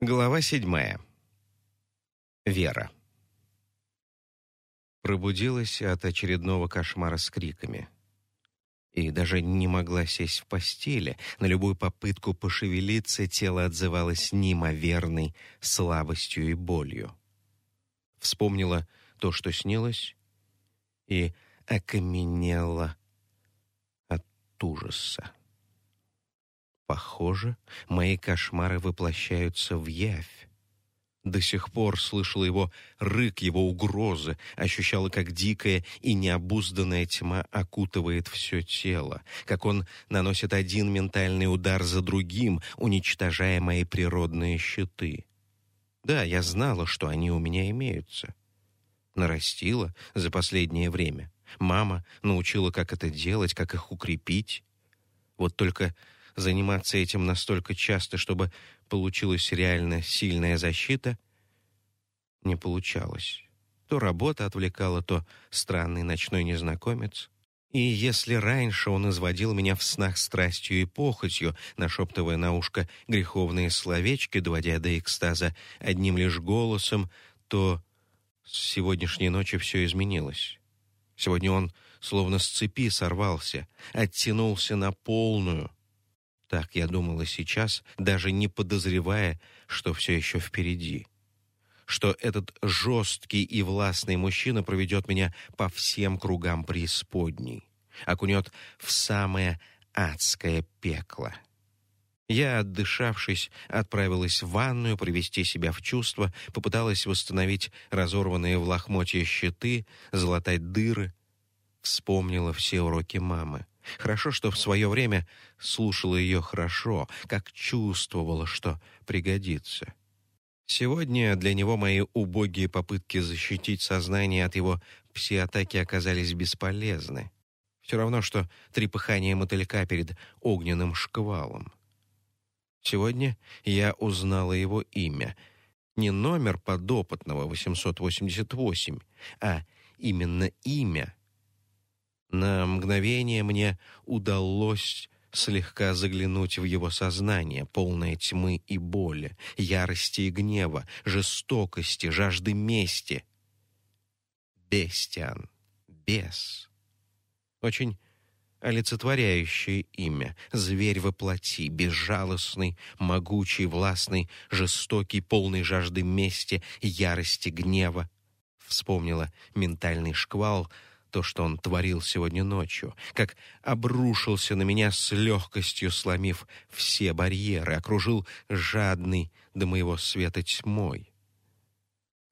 Глава седьмая. Вера. Пробудилась от очередного кошмара с криками. И даже не могла сесть в постели. На любую попытку пошевелиться тело отзывалось неимоверной слабостью и болью. Вспомнила то, что снилось, и окаменела от ужаса. Похоже, мои кошмары воплощаются в явь. До сих пор слышала его рык, его угрозы, ощущала, как дикая и необузданная тьма окутывает все тело, как он наносит один ментальный удар за другим, уничтожая мои природные щиты. Да, я знала, что они у меня имеются. Нарастила за последнее время. Мама научила, как это делать, как их укрепить. Вот только заниматься этим настолько часто, чтобы получилась реально сильная защита, не получалось. То работа отвлекала, то странный ночной незнакомец. И если раньше он изводил меня в снах страстью и похотью, нашептывая на ушко греховные словечки, доводя до экстаза одним лишь голосом, то с сегодняшней ночи все изменилось. Сегодня он словно с цепи сорвался, оттянулся на полную, так я думала сейчас, даже не подозревая, что все еще впереди. Что этот жесткий и властный мужчина проведет меня по всем кругам преисподней, окунет в самое адское пекло. Я, отдышавшись, отправилась в ванную привести себя в чувство, попыталась восстановить разорванные в лохмотья щиты, залатать дыры. Вспомнила все уроки мамы. Хорошо, что в свое время слушала ее хорошо, как чувствовала, что пригодится. Сегодня для него мои убогие попытки защитить сознание от его пси-атаки оказались бесполезны. Все равно, что трепыхание мотылька перед огненным шквалом. Сегодня я узнала его имя. Не номер подопытного 888, а именно имя — на мгновение мне удалось слегка заглянуть в его сознание, полное тьмы и боли, ярости и гнева, жестокости, жажды мести. Бестиан, бес. Очень олицетворяющее имя, зверь во плоти, безжалостный, могучий, властный, жестокий, полный жажды мести, ярости, гнева. Вспомнила ментальный шквал — то, что он творил сегодня ночью, как обрушился на меня с легкостью, сломив все барьеры, окружил жадный до моего света тьмой.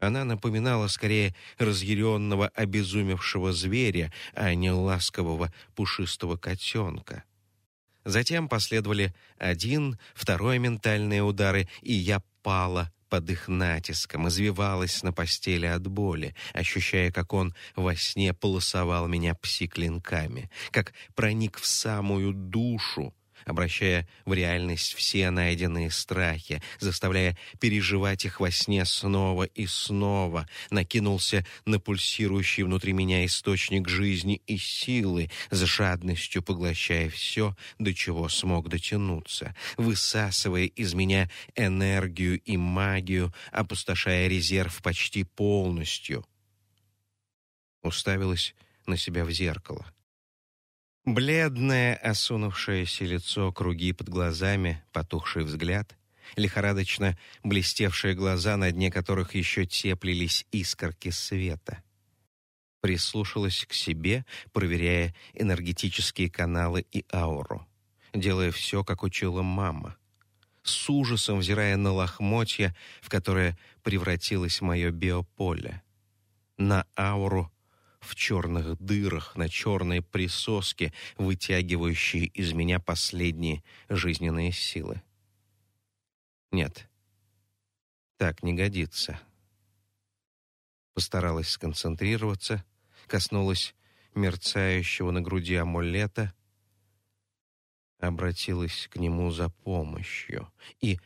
Она напоминала скорее разъяренного, обезумевшего зверя, а не ласкового пушистого котенка. Затем последовали один, второй ментальные удары, и я пала под их натиском, извивалась на постели от боли, ощущая, как он во сне полосовал меня пси-клинками, как проник в самую душу, обращая в реальность все найденные страхи, заставляя переживать их во сне снова и снова, накинулся на пульсирующий внутри меня источник жизни и силы, с жадностью поглощая все, до чего смог дотянуться, высасывая из меня энергию и магию, опустошая резерв почти полностью. Уставилась на себя в зеркало. Бледное, осунувшееся лицо, круги под глазами, потухший взгляд, лихорадочно блестевшие глаза, на дне которых еще теплились искорки света. Прислушалась к себе, проверяя энергетические каналы и ауру, делая все, как учила мама. С ужасом взирая на лохмотья, в которое превратилось мое биополе. На ауру в черных дырах, на черной присоске, вытягивающей из меня последние жизненные силы. Нет, так не годится. Постаралась сконцентрироваться, коснулась мерцающего на груди амулета, обратилась к нему за помощью и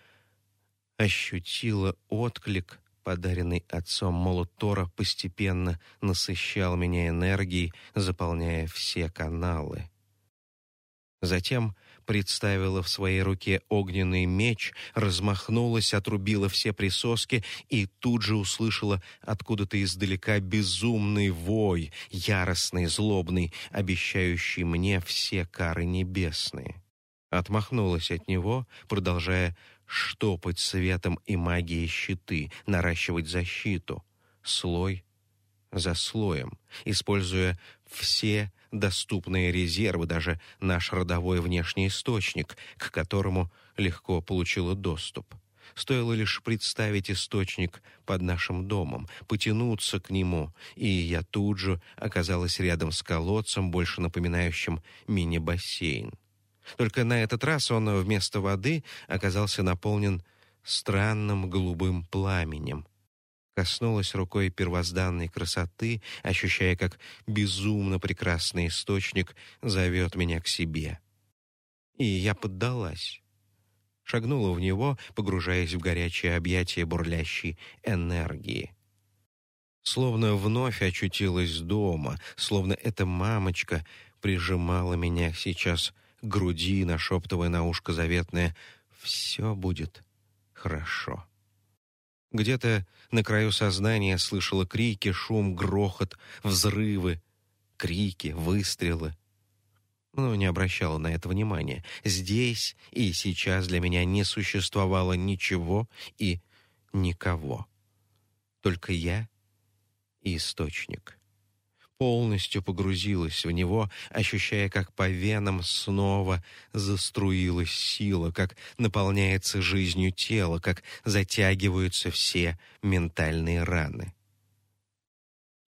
ощутила отклик подаренный отцом молот Тора, постепенно насыщал меня энергией, заполняя все каналы. Затем представила в своей руке огненный меч, размахнулась, отрубила все присоски и тут же услышала откуда-то издалека безумный вой, яростный, злобный, обещающий мне все кары небесные. Отмахнулась от него, продолжая штопать светом и магией щиты, наращивать защиту, слой за слоем, используя все доступные резервы, даже наш родовой внешний источник, к которому легко получила доступ. Стоило лишь представить источник под нашим домом, потянуться к нему, и я тут же оказалась рядом с колодцем, больше напоминающим мини-бассейн. Только на этот раз он вместо воды оказался наполнен странным голубым пламенем, коснулась рукой первозданной красоты, ощущая, как безумно прекрасный источник зовет меня к себе. И я поддалась. Шагнула в него, погружаясь в горячее объятие бурлящей энергии. Словно вновь очутилась дома, словно эта мамочка прижимала меня сейчас груди, нашептывая на ушко заветное «Все будет хорошо». Где-то на краю сознания слышала крики, шум, грохот, взрывы, крики, выстрелы. Но не обращала на это внимания. Здесь и сейчас для меня не существовало ничего и никого. Только я и источник полностью погрузилась в него, ощущая, как по венам снова заструилась сила, как наполняется жизнью тело, как затягиваются все ментальные раны.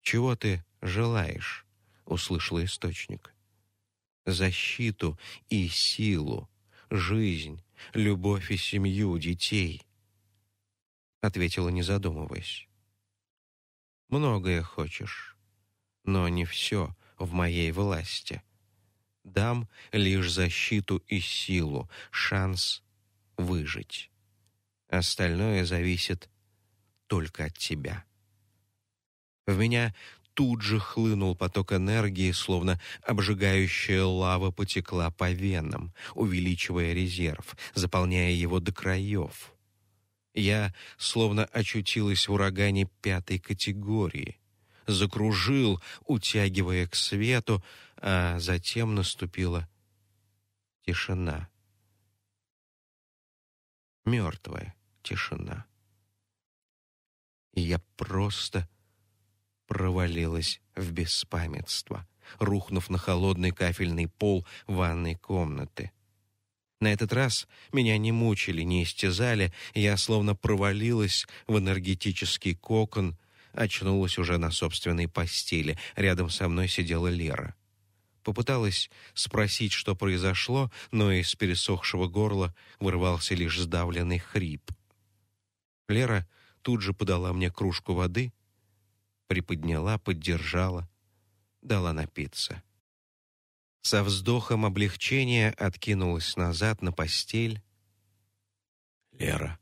«Чего ты желаешь?» — услышал источник. «Защиту и силу, жизнь, любовь и семью, детей», — ответила, не задумываясь. «Многое хочешь» но не все в моей власти. Дам лишь защиту и силу, шанс выжить. Остальное зависит только от тебя. В меня тут же хлынул поток энергии, словно обжигающая лава потекла по венам, увеличивая резерв, заполняя его до краев. Я словно очутилась в урагане пятой категории, закружил, утягивая к свету, а затем наступила тишина. Мертвая тишина. И я просто провалилась в беспамятство, рухнув на холодный кафельный пол ванной комнаты. На этот раз меня не мучили, не истязали, я словно провалилась в энергетический кокон — Очнулась уже на собственной постели. Рядом со мной сидела Лера. Попыталась спросить, что произошло, но из пересохшего горла вырвался лишь сдавленный хрип. Лера тут же подала мне кружку воды, приподняла, поддержала, дала напиться. Со вздохом облегчения откинулась назад на постель. «Лера,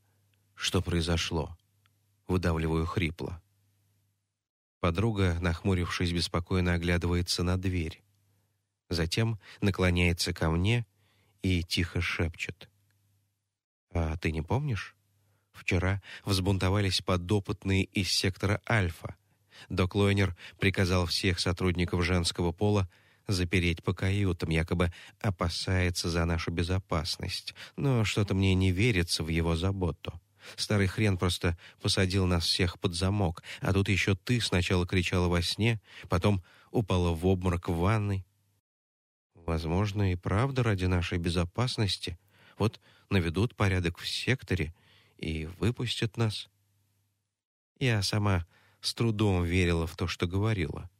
что произошло?» Выдавливаю хрипло. Подруга, нахмурившись, беспокойно оглядывается на дверь. Затем наклоняется ко мне и тихо шепчет. «А ты не помнишь? Вчера взбунтовались подопытные из сектора Альфа. Док Лойнер приказал всех сотрудников женского пола запереть по каютам, якобы опасается за нашу безопасность. Но что-то мне не верится в его заботу. Старый хрен просто посадил нас всех под замок, а тут еще ты сначала кричала во сне, потом упала в обморок в ванной. Возможно, и правда ради нашей безопасности. Вот наведут порядок в секторе и выпустят нас. Я сама с трудом верила в то, что говорила.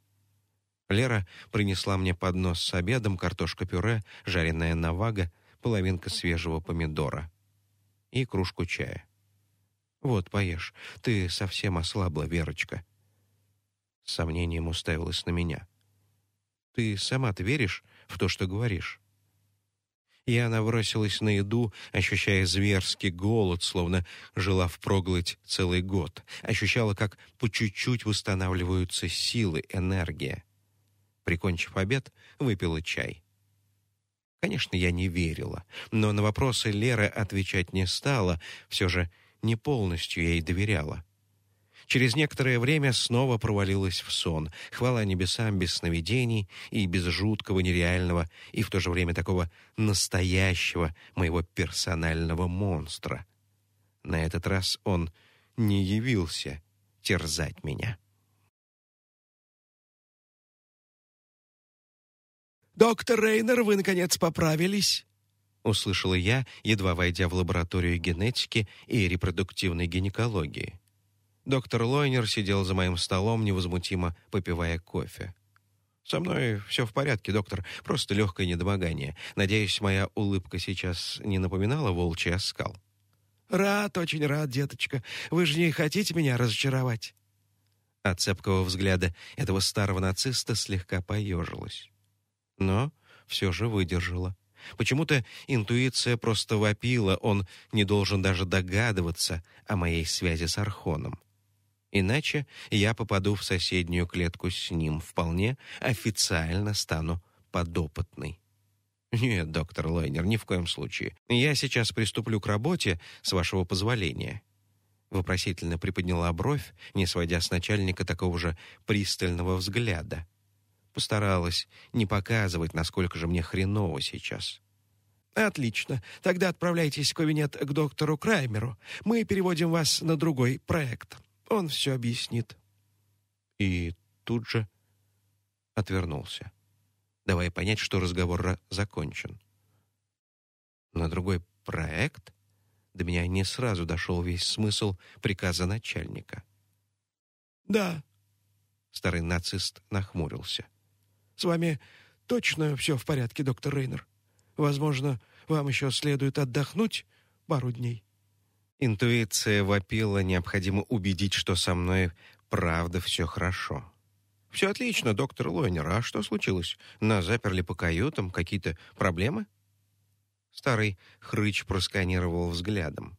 Лера принесла мне поднос с обедом, картошка-пюре, жареная навага, половинка свежего помидора и кружку чая. Вот, поешь. Ты совсем ослабла, Верочка. С сомнением уставилась на меня. Ты сама-то веришь в то, что говоришь? Я набросилась на еду, ощущая зверский голод, словно жила впроголодь целый год. Ощущала, как по чуть-чуть восстанавливаются силы, энергия. Прикончив обед, выпила чай. Конечно, я не верила, но на вопросы Леры отвечать не стала, все же не полностью ей доверяла. Через некоторое время снова провалилась в сон. Хвала небесам без сновидений и без жуткого, нереального и в то же время такого настоящего моего персонального монстра. На этот раз он не явился терзать меня. «Доктор Рейнер, вы, наконец, поправились?» — услышала я, едва войдя в лабораторию генетики и репродуктивной гинекологии. Доктор Лойнер сидел за моим столом, невозмутимо попивая кофе. «Со мной все в порядке, доктор. Просто легкое недомогание. Надеюсь, моя улыбка сейчас не напоминала волчий оскал». «Рад, очень рад, деточка. Вы же не хотите меня разочаровать?» От цепкого взгляда этого старого нациста слегка поежилась но все же выдержала. Почему-то интуиция просто вопила, он не должен даже догадываться о моей связи с Архоном. Иначе я попаду в соседнюю клетку с ним, вполне официально стану подопытной. Нет, доктор Лайнер, ни в коем случае. Я сейчас приступлю к работе, с вашего позволения. Вопросительно приподняла бровь, не сводя с начальника такого же пристального взгляда. Постаралась не показывать, насколько же мне хреново сейчас. Отлично. Тогда отправляйтесь в кабинет к доктору Краймеру. Мы переводим вас на другой проект. Он все объяснит. И тут же отвернулся, давая понять, что разговор закончен. На другой проект до меня не сразу дошел весь смысл приказа начальника. Да. Старый нацист нахмурился. С вами точно все в порядке, доктор Рейнер? Возможно, вам еще следует отдохнуть пару дней. Интуиция вопила, необходимо убедить, что со мной правда все хорошо. Все отлично, доктор Лойнер. А что случилось? Нас заперли по каютам, какие-то проблемы? Старый хрыч просканировал взглядом.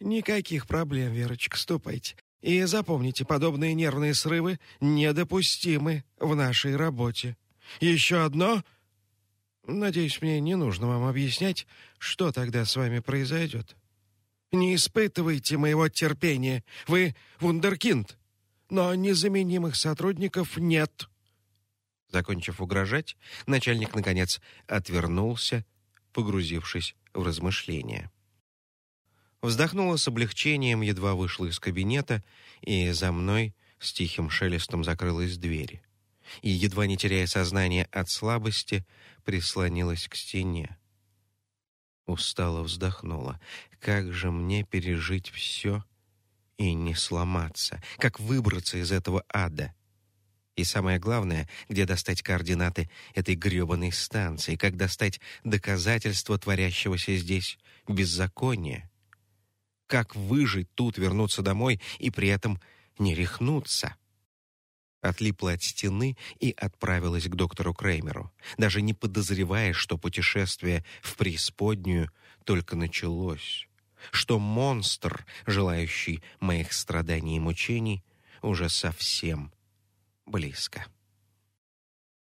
Никаких проблем, Верочка, ступайте. И запомните, подобные нервные срывы недопустимы в нашей работе. Еще одно? Надеюсь, мне не нужно вам объяснять, что тогда с вами произойдет. Не испытывайте моего терпения. Вы вундеркинд. Но незаменимых сотрудников нет. Закончив угрожать, начальник, наконец, отвернулся, погрузившись в размышления. Вздохнула с облегчением, едва вышла из кабинета, и за мной с тихим шелестом закрылась дверь и, едва не теряя сознание от слабости, прислонилась к стене. Устало вздохнула. Как же мне пережить все и не сломаться? Как выбраться из этого ада? И самое главное, где достать координаты этой грёбаной станции, как достать доказательства творящегося здесь беззакония? Как выжить тут, вернуться домой и при этом не рехнуться? Отлипла от стены и отправилась к доктору Креймеру, даже не подозревая, что путешествие в преисподнюю только началось, что монстр, желающий моих страданий и мучений, уже совсем близко.